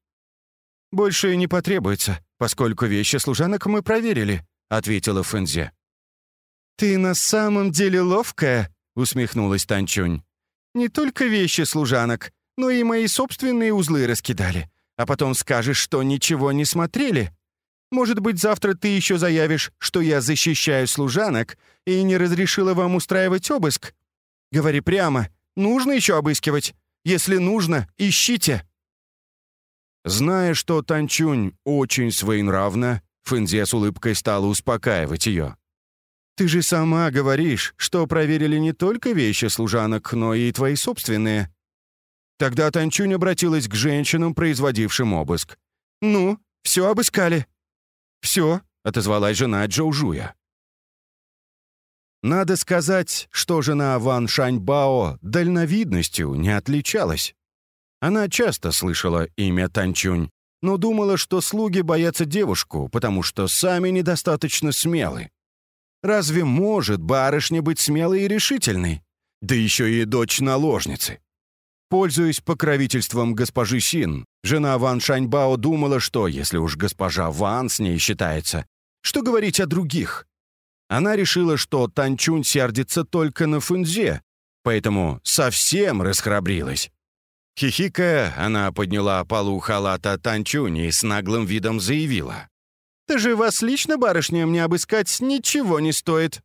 «Больше не потребуется, поскольку вещи служанок мы проверили», — ответила Фэнзе. «Ты на самом деле ловкая», — усмехнулась Танчунь. «Не только вещи служанок, но и мои собственные узлы раскидали, а потом скажешь, что ничего не смотрели. Может быть, завтра ты еще заявишь, что я защищаю служанок и не разрешила вам устраивать обыск? Говори прямо, нужно еще обыскивать? Если нужно, ищите». Зная, что Танчунь очень своенравна, Фэнзе с улыбкой стала успокаивать ее. «Ты же сама говоришь, что проверили не только вещи служанок, но и твои собственные». Тогда Танчунь обратилась к женщинам, производившим обыск. «Ну, все обыскали». «Все», — отозвалась жена Джоу Жуя. Надо сказать, что жена Ван Шаньбао дальновидностью не отличалась. Она часто слышала имя Танчунь, но думала, что слуги боятся девушку, потому что сами недостаточно смелы. Разве может барышня быть смелой и решительной? Да еще и дочь наложницы. Пользуясь покровительством госпожи Син, жена Ван Шаньбао думала, что, если уж госпожа Ван с ней считается, что говорить о других? Она решила, что Танчунь сердится только на Фунзе, поэтому совсем расхрабрилась. Хихикая, она подняла полу халата Танчуни и с наглым видом заявила. «Ты же вас лично, барышня, мне обыскать ничего не стоит».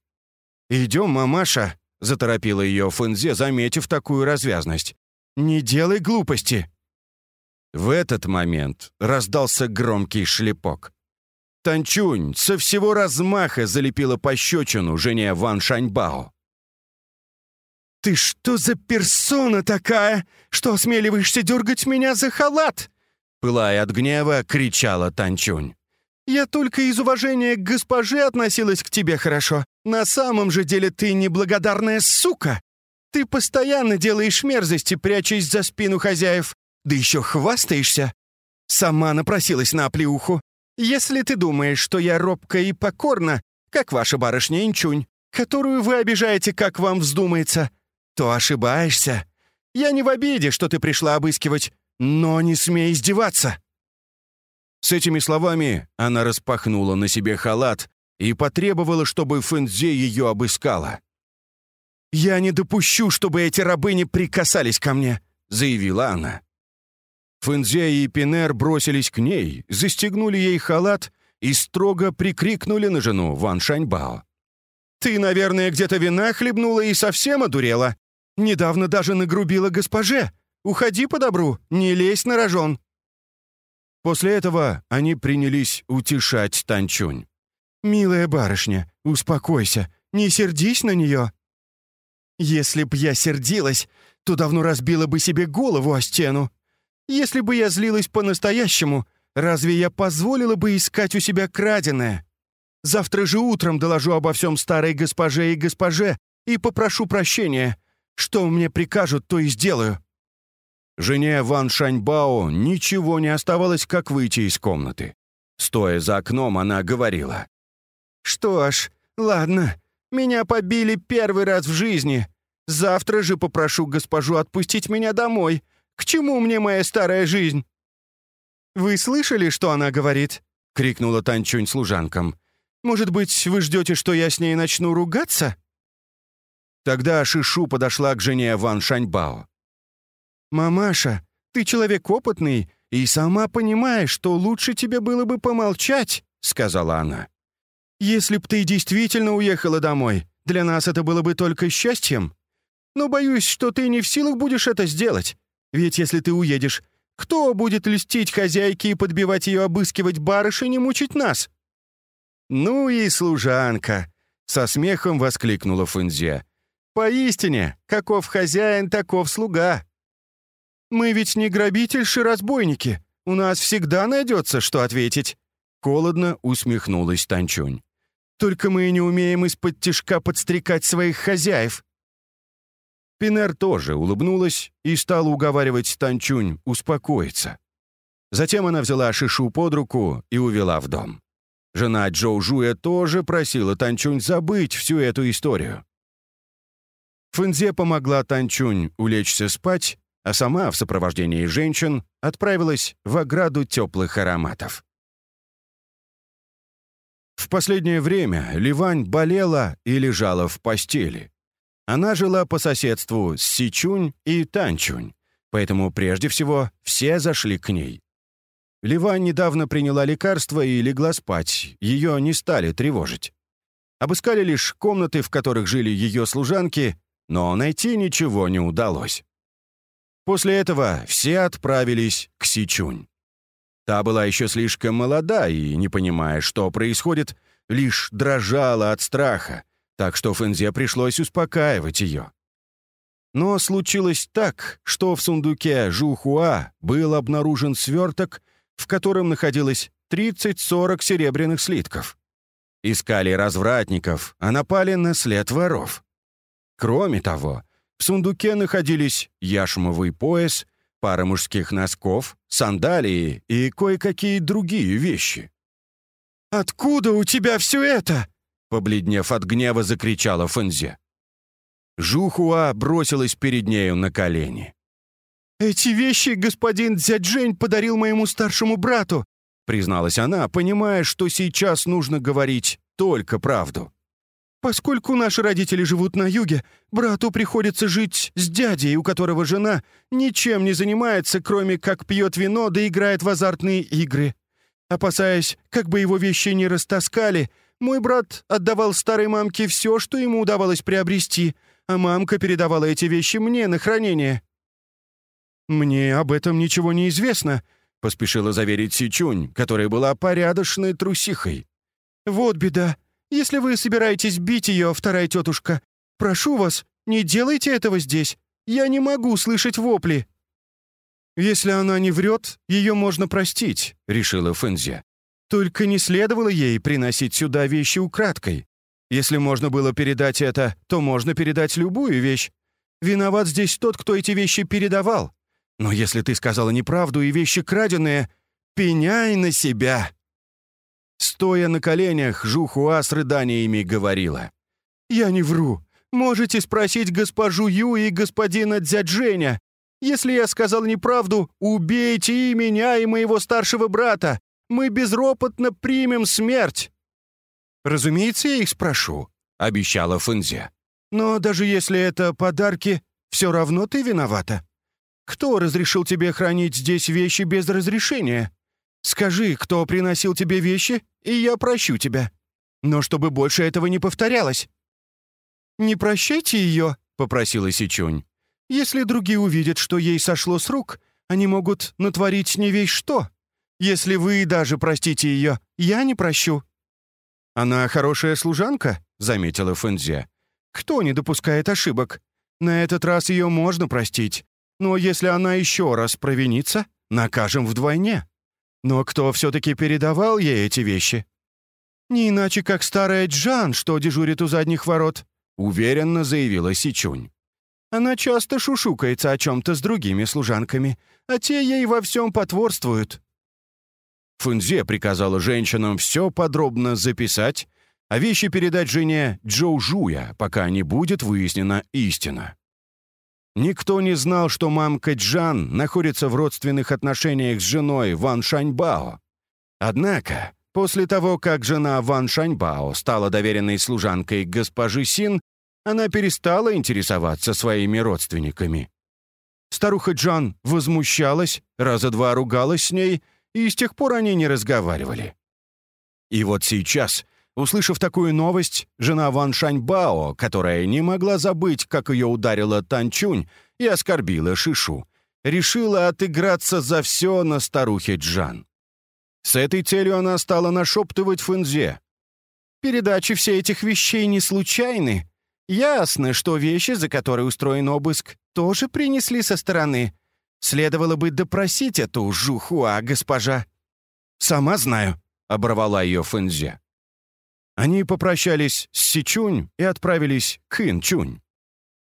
«Идем, мамаша», — заторопила ее Фэнзе, заметив такую развязность. «Не делай глупости». В этот момент раздался громкий шлепок. Танчунь со всего размаха залепила пощечину жене Ван Шаньбао. «Ты что за персона такая, что осмеливаешься дергать меня за халат?» Пылая от гнева, кричала Танчунь. «Я только из уважения к госпоже относилась к тебе хорошо. На самом же деле ты неблагодарная сука. Ты постоянно делаешь мерзости, прячась за спину хозяев. Да еще хвастаешься. Сама напросилась на оплеуху. Если ты думаешь, что я робка и покорна, как ваша барышня Инчунь, которую вы обижаете, как вам вздумается, то ошибаешься. Я не в обиде, что ты пришла обыскивать, но не смей издеваться». С этими словами она распахнула на себе халат и потребовала, чтобы Фэнзе ее обыскала. «Я не допущу, чтобы эти рабыни прикасались ко мне», — заявила она. Фэнзе и Пинер бросились к ней, застегнули ей халат и строго прикрикнули на жену Ван Шаньбао. «Ты, наверное, где-то вина хлебнула и совсем одурела. Недавно даже нагрубила госпоже. Уходи по добру, не лезь на рожон». После этого они принялись утешать Танчунь. «Милая барышня, успокойся, не сердись на нее». «Если б я сердилась, то давно разбила бы себе голову о стену. Если бы я злилась по-настоящему, разве я позволила бы искать у себя краденое? Завтра же утром доложу обо всем старой госпоже и госпоже и попрошу прощения. Что мне прикажут, то и сделаю». Жене Ван Шаньбао ничего не оставалось, как выйти из комнаты. Стоя за окном, она говорила. «Что ж, ладно, меня побили первый раз в жизни. Завтра же попрошу госпожу отпустить меня домой. К чему мне моя старая жизнь?» «Вы слышали, что она говорит?» — крикнула Танчунь служанкам. «Может быть, вы ждете, что я с ней начну ругаться?» Тогда Шишу подошла к жене Ван Шаньбао. «Мамаша, ты человек опытный и сама понимаешь, что лучше тебе было бы помолчать», — сказала она. «Если б ты действительно уехала домой, для нас это было бы только счастьем. Но боюсь, что ты не в силах будешь это сделать. Ведь если ты уедешь, кто будет льстить хозяйке и подбивать ее обыскивать барышень и мучить нас?» «Ну и служанка!» — со смехом воскликнула Фэнзе. Поистине, каков хозяин, таков слуга. Мы ведь не грабительши-разбойники. У нас всегда найдется, что ответить. Холодно усмехнулась Танчунь. Только мы не умеем из-под тишка подстрекать своих хозяев». Пинер тоже улыбнулась и стала уговаривать Танчунь успокоиться. Затем она взяла Шишу под руку и увела в дом. Жена Джоу Жуя тоже просила Танчунь забыть всю эту историю. Фэнзе помогла Танчунь улечься спать, а сама в сопровождении женщин отправилась в ограду теплых ароматов. В последнее время Ливань болела и лежала в постели. Она жила по соседству с Сичунь и Танчунь, поэтому прежде всего все зашли к ней. Ливань недавно приняла лекарство и легла спать, ее не стали тревожить. Обыскали лишь комнаты, в которых жили ее служанки, но найти ничего не удалось. После этого все отправились к Сичунь. Та была еще слишком молода и, не понимая, что происходит, лишь дрожала от страха, так что Фэнзе пришлось успокаивать ее. Но случилось так, что в сундуке Жухуа был обнаружен сверток, в котором находилось 30-40 серебряных слитков. Искали развратников, а напали на след воров. Кроме того, в сундуке находились яшмовый пояс, пара мужских носков, сандалии и кое-какие другие вещи. «Откуда у тебя все это?» Побледнев от гнева, закричала Фэнзе. Жухуа бросилась перед нею на колени. «Эти вещи господин Дзяджень подарил моему старшему брату», призналась она, понимая, что сейчас нужно говорить только правду. Поскольку наши родители живут на юге, брату приходится жить с дядей, у которого жена ничем не занимается, кроме как пьет вино да играет в азартные игры. Опасаясь, как бы его вещи не растаскали, мой брат отдавал старой мамке все, что ему удавалось приобрести, а мамка передавала эти вещи мне на хранение. «Мне об этом ничего не известно», — поспешила заверить Сичунь, которая была порядочной трусихой. «Вот беда. Если вы собираетесь бить ее, вторая тетушка, прошу вас, не делайте этого здесь. Я не могу слышать вопли». «Если она не врет, ее можно простить», — решила Фэнзи. «Только не следовало ей приносить сюда вещи украдкой. Если можно было передать это, то можно передать любую вещь. Виноват здесь тот, кто эти вещи передавал. Но если ты сказала неправду и вещи краденые, пеняй на себя!» Стоя на коленях, Жухуа с рыданиями говорила. «Я не вру. Можете спросить госпожу Ю и господина Дзядженя. Если я сказал неправду, убейте и меня, и моего старшего брата. Мы безропотно примем смерть». «Разумеется, я их спрошу», — обещала Фэнзе. «Но даже если это подарки, все равно ты виновата. Кто разрешил тебе хранить здесь вещи без разрешения? Скажи, кто приносил тебе вещи, и я прощу тебя. Но чтобы больше этого не повторялось». «Не прощайте ее», — попросила Сичунь. «Если другие увидят, что ей сошло с рук, они могут натворить не весь что. Если вы даже простите ее, я не прощу». «Она хорошая служанка», — заметила Фэнзе. «Кто не допускает ошибок? На этот раз ее можно простить. Но если она еще раз провинится, накажем вдвойне». Но кто все-таки передавал ей эти вещи? Не иначе, как старая Джан, что дежурит у задних ворот, уверенно заявила Сичунь. Она часто шушукается о чем-то с другими служанками, а те ей во всем потворствуют. Фунзе приказала женщинам все подробно записать, а вещи передать жене Джоу Жуя, пока не будет выяснена истина. Никто не знал, что мамка Джан находится в родственных отношениях с женой Ван Шаньбао. Однако, после того, как жена Ван Шаньбао стала доверенной служанкой госпожи Син, она перестала интересоваться своими родственниками. Старуха Джан возмущалась, раза два ругалась с ней, и с тех пор они не разговаривали. И вот сейчас Услышав такую новость, жена Ван Шаньбао, которая не могла забыть, как ее ударила Танчунь и оскорбила Шишу, решила отыграться за все на старухе Джан. С этой целью она стала нашептывать Фэнзе. «Передачи всех этих вещей не случайны. Ясно, что вещи, за которые устроен обыск, тоже принесли со стороны. Следовало бы допросить эту жухуа, госпожа». «Сама знаю», — оборвала ее Фэнзе. Они попрощались с Сичунь и отправились к Инчунь.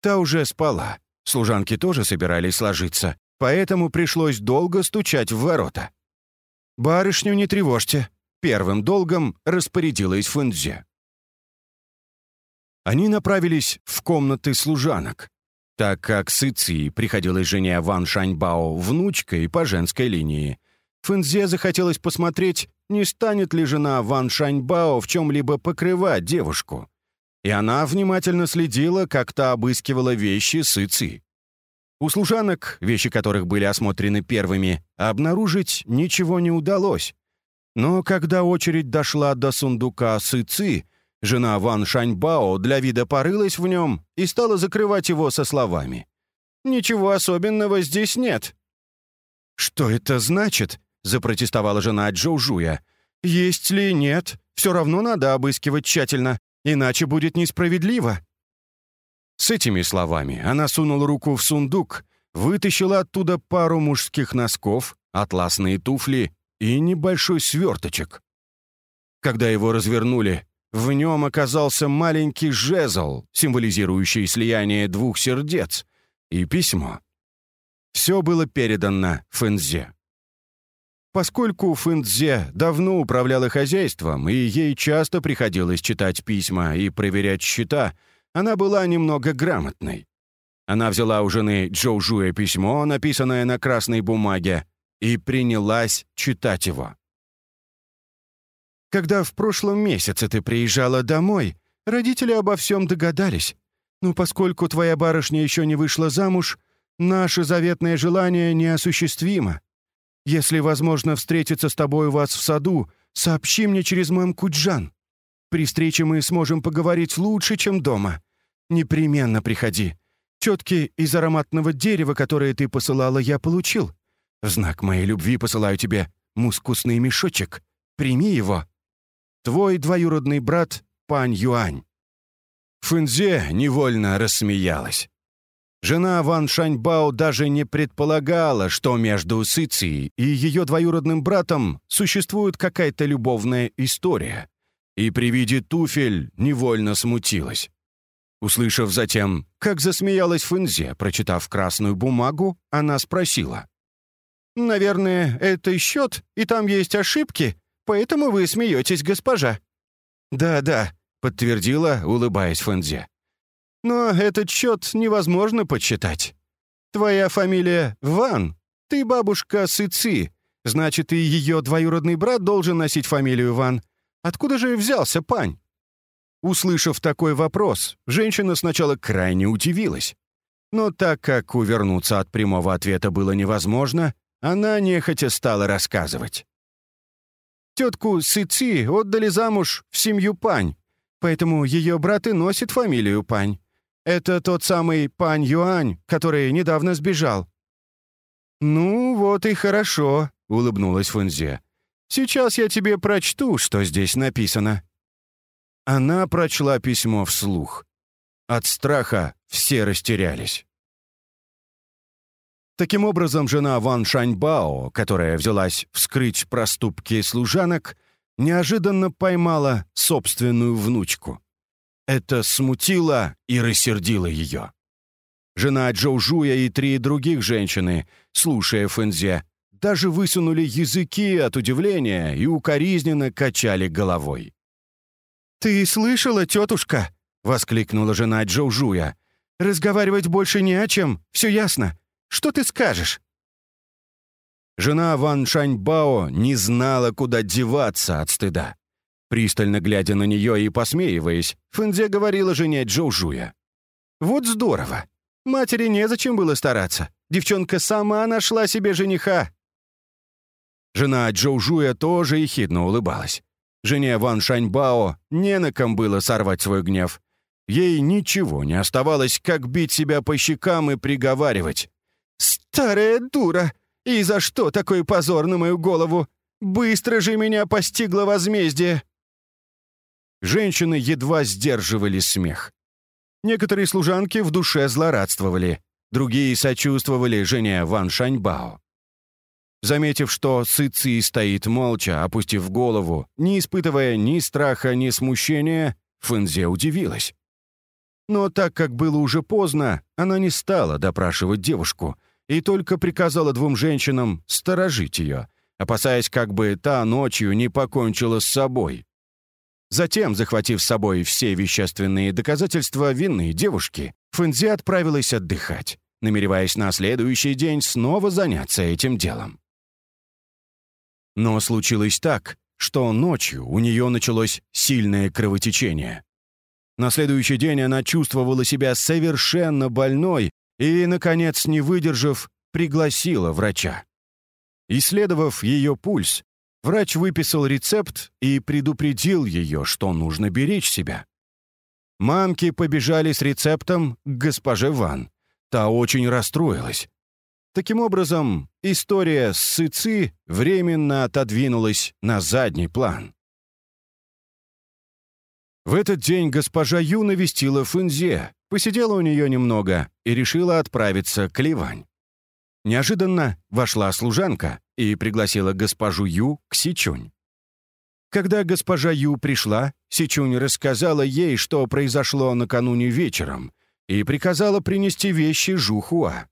Та уже спала. Служанки тоже собирались ложиться, поэтому пришлось долго стучать в ворота. «Барышню не тревожьте», — первым долгом распорядилась Фэнзе. Они направились в комнаты служанок. Так как Сыци приходилась жене Ван Шаньбао внучкой по женской линии, Фэнзе захотелось посмотреть, не станет ли жена Ван Шаньбао в чем-либо покрывать девушку. И она внимательно следила, как та обыскивала вещи Сыци. У служанок, вещи которых были осмотрены первыми, обнаружить ничего не удалось. Но когда очередь дошла до сундука Сыци, жена Ван Шаньбао для вида порылась в нем и стала закрывать его со словами. «Ничего особенного здесь нет». «Что это значит?» — запротестовала жена Джоужуя. «Есть ли нет, все равно надо обыскивать тщательно, иначе будет несправедливо». С этими словами она сунула руку в сундук, вытащила оттуда пару мужских носков, атласные туфли и небольшой сверточек. Когда его развернули, в нем оказался маленький жезл, символизирующий слияние двух сердец, и письмо. Все было передано Фэнзе. Поскольку Фэнзе давно управляла хозяйством, и ей часто приходилось читать письма и проверять счета, она была немного грамотной. Она взяла у жены Джоу Жуя письмо, написанное на красной бумаге, и принялась читать его. «Когда в прошлом месяце ты приезжала домой, родители обо всем догадались. Но поскольку твоя барышня еще не вышла замуж, наше заветное желание неосуществимо. Если возможно встретиться с тобой у вас в саду, сообщи мне через мамку Джан. При встрече мы сможем поговорить лучше, чем дома. Непременно приходи. Четки из ароматного дерева, которое ты посылала, я получил. В знак моей любви посылаю тебе мускусный мешочек. Прими его. Твой двоюродный брат Пань Юань». Фэнзе невольно рассмеялась. Жена Ван Шаньбао даже не предполагала, что между Сыцией и ее двоюродным братом существует какая-то любовная история. И при виде туфель невольно смутилась. Услышав затем, как засмеялась Фэнзе, прочитав красную бумагу, она спросила. «Наверное, это счет, и там есть ошибки, поэтому вы смеетесь, госпожа». «Да-да», — подтвердила, улыбаясь Фэнзе. «Но этот счет невозможно подсчитать. Твоя фамилия Ван, ты бабушка Сыци, значит, и ее двоюродный брат должен носить фамилию Ван. Откуда же взялся пань?» Услышав такой вопрос, женщина сначала крайне удивилась. Но так как увернуться от прямого ответа было невозможно, она нехотя стала рассказывать. Тетку Сыци отдали замуж в семью Пань, поэтому ее брат и носит фамилию Пань. Это тот самый Пань Юань, который недавно сбежал». «Ну, вот и хорошо», — улыбнулась Фунзе. «Сейчас я тебе прочту, что здесь написано». Она прочла письмо вслух. От страха все растерялись. Таким образом, жена Ван Шаньбао, которая взялась вскрыть проступки служанок, неожиданно поймала собственную внучку. Это смутило и рассердило ее. Жена Джоужуя и три других женщины, слушая Фэнзе, даже высунули языки от удивления и укоризненно качали головой. «Ты слышала, тетушка?» — воскликнула жена Джоужуя. «Разговаривать больше не о чем, все ясно. Что ты скажешь?» Жена Ван Шаньбао не знала, куда деваться от стыда. Пристально глядя на нее и посмеиваясь, Фэнзе говорила жене Джоужуя. «Вот здорово! Матери незачем было стараться. Девчонка сама нашла себе жениха». Жена Джоужуя тоже ехидно улыбалась. Жене Ван Шаньбао не на ком было сорвать свой гнев. Ей ничего не оставалось, как бить себя по щекам и приговаривать. «Старая дура! И за что такой позор на мою голову? Быстро же меня постигло возмездие!» Женщины едва сдерживали смех. Некоторые служанки в душе злорадствовали, другие сочувствовали жене Ван Шаньбао. Заметив, что Сыци стоит молча, опустив голову, не испытывая ни страха, ни смущения, Фэнзе удивилась. Но так как было уже поздно, она не стала допрашивать девушку и только приказала двум женщинам сторожить ее, опасаясь, как бы та ночью не покончила с собой. Затем, захватив с собой все вещественные доказательства вины девушки, Фэнзи отправилась отдыхать, намереваясь на следующий день снова заняться этим делом. Но случилось так, что ночью у нее началось сильное кровотечение. На следующий день она чувствовала себя совершенно больной и, наконец, не выдержав, пригласила врача. Исследовав ее пульс, врач выписал рецепт и предупредил ее, что нужно беречь себя. Мамки побежали с рецептом к госпоже Ван. Та очень расстроилась. Таким образом, история с Сыци временно отодвинулась на задний план. В этот день госпожа Ю навестила Фэнзе, посидела у нее немного и решила отправиться к Ливань. Неожиданно вошла служанка и пригласила госпожу Ю к Сичунь. Когда госпожа Ю пришла, Сичунь рассказала ей, что произошло накануне вечером, и приказала принести вещи Жухуа.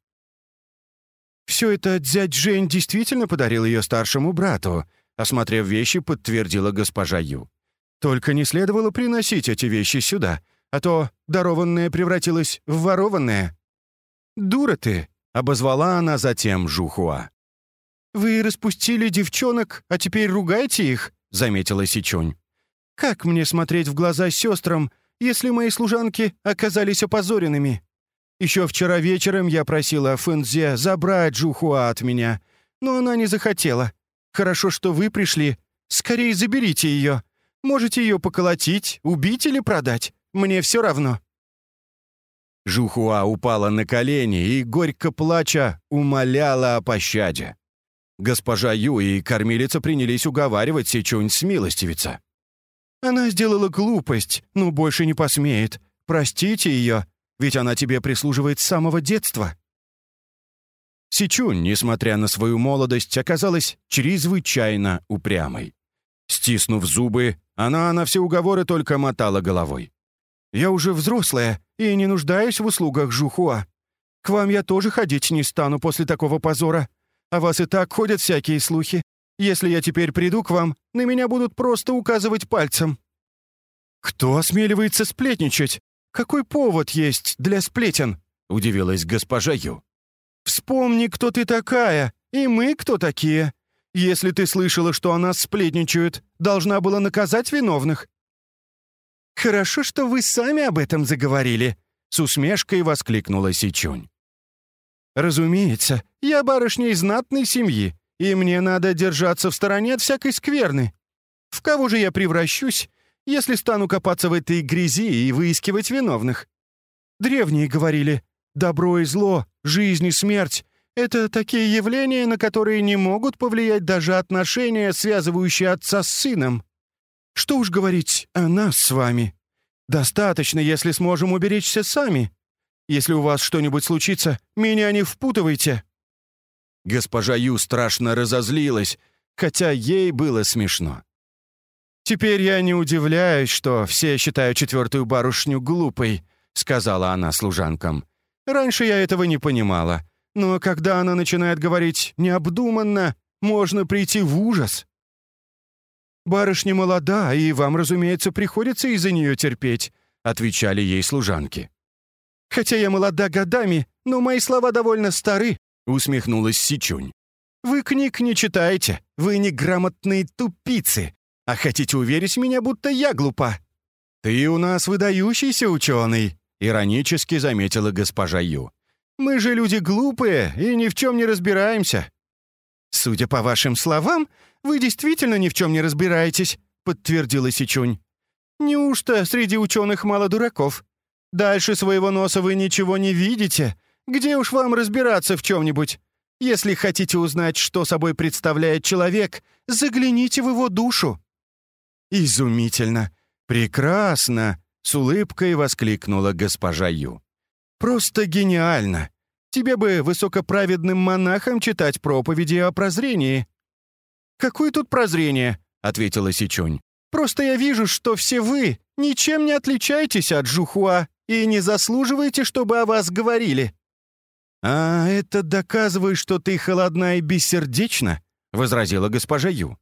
«Все это дядь Жень действительно подарил ее старшему брату», осмотрев вещи, подтвердила госпожа Ю. «Только не следовало приносить эти вещи сюда, а то дарованное превратилось в ворованное». «Дура ты!» — обозвала она затем Жухуа. «Вы распустили девчонок, а теперь ругаете их?» — заметила Сичунь. «Как мне смотреть в глаза сестрам, если мои служанки оказались опозоренными?» Еще вчера вечером я просила Фэнзе забрать Жухуа от меня, но она не захотела. Хорошо, что вы пришли. Скорее заберите ее. Можете ее поколотить, убить или продать. Мне все равно». Жухуа упала на колени и, горько плача, умоляла о пощаде. Госпожа Ю и кормилица принялись уговаривать Сичунь смилостивиться. «Она сделала глупость, но больше не посмеет. Простите ее ведь она тебе прислуживает с самого детства». Сичунь, несмотря на свою молодость, оказалась чрезвычайно упрямой. Стиснув зубы, она на все уговоры только мотала головой. «Я уже взрослая и не нуждаюсь в услугах Жухуа. К вам я тоже ходить не стану после такого позора. А вас и так ходят всякие слухи. Если я теперь приду к вам, на меня будут просто указывать пальцем». «Кто осмеливается сплетничать?» «Какой повод есть для сплетен?» — удивилась госпожа Ю. «Вспомни, кто ты такая, и мы кто такие. Если ты слышала, что о нас сплетничают, должна была наказать виновных». «Хорошо, что вы сами об этом заговорили», — с усмешкой воскликнула Сичунь. «Разумеется, я барышня из знатной семьи, и мне надо держаться в стороне от всякой скверны. В кого же я превращусь, если стану копаться в этой грязи и выискивать виновных. Древние говорили, добро и зло, жизнь и смерть — это такие явления, на которые не могут повлиять даже отношения, связывающие отца с сыном. Что уж говорить о нас с вами. Достаточно, если сможем уберечься сами. Если у вас что-нибудь случится, меня не впутывайте». Госпожа Ю страшно разозлилась, хотя ей было смешно. «Теперь я не удивляюсь, что все считают четвертую барышню глупой», — сказала она служанкам. «Раньше я этого не понимала, но когда она начинает говорить необдуманно, можно прийти в ужас». «Барышня молода, и вам, разумеется, приходится из-за нее терпеть», — отвечали ей служанки. «Хотя я молода годами, но мои слова довольно стары», — усмехнулась Сичунь. «Вы книг не читаете, вы неграмотные тупицы, а хотите уверить меня, будто я глупа?» «Ты у нас выдающийся ученый», — иронически заметила госпожа Ю. «Мы же люди глупые и ни в чем не разбираемся». «Судя по вашим словам, вы действительно ни в чем не разбираетесь», — подтвердила Сичунь. «Неужто среди ученых мало дураков? Дальше своего носа вы ничего не видите. Где уж вам разбираться в чем-нибудь? Если хотите узнать, что собой представляет человек, загляните в его душу. «Изумительно! Прекрасно!» — с улыбкой воскликнула госпожа Ю. «Просто гениально! Тебе бы высокоправедным монахам читать проповеди о прозрении». «Какое тут прозрение?» — ответила Сичунь. «Просто я вижу, что все вы ничем не отличаетесь от Жухуа и не заслуживаете, чтобы о вас говорили». «А это доказывает, что ты холодна и бессердечна?» — возразила госпожа Ю.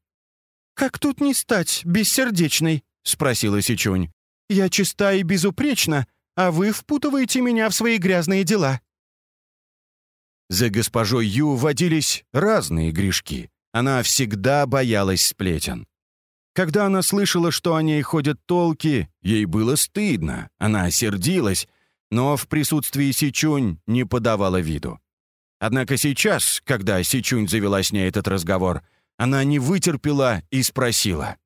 «Как тут не стать бессердечной?» — спросила Сичунь. «Я чиста и безупречна, а вы впутываете меня в свои грязные дела». За госпожой Ю водились разные грешки. Она всегда боялась сплетен. Когда она слышала, что о ней ходят толки, ей было стыдно, она сердилась, но в присутствии Сичунь не подавала виду. Однако сейчас, когда Сичунь завела с ней этот разговор, она не вытерпела и спросила.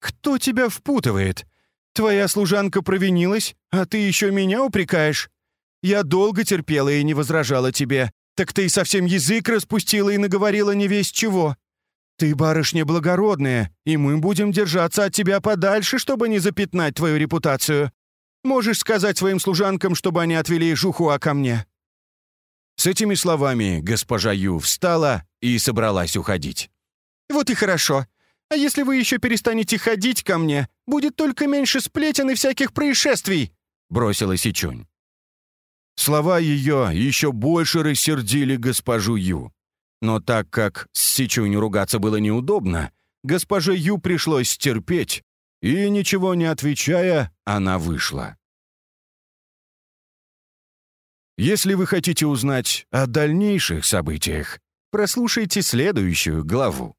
«Кто тебя впутывает? Твоя служанка провинилась, а ты еще меня упрекаешь? Я долго терпела и не возражала тебе, так ты и совсем язык распустила и наговорила не весь чего. Ты, барышня благородная, и мы будем держаться от тебя подальше, чтобы не запятнать твою репутацию. Можешь сказать своим служанкам, чтобы они отвели Жухуа ко мне». С этими словами госпожа Ю встала и собралась уходить. «Вот и хорошо. А если вы еще перестанете ходить ко мне, будет только меньше сплетен и всяких происшествий», — бросила Сичунь. Слова ее еще больше рассердили госпожу Ю. Но так как с Сичунь ругаться было неудобно, госпоже Ю пришлось терпеть, и, ничего не отвечая, она вышла. Если вы хотите узнать о дальнейших событиях, прослушайте следующую главу.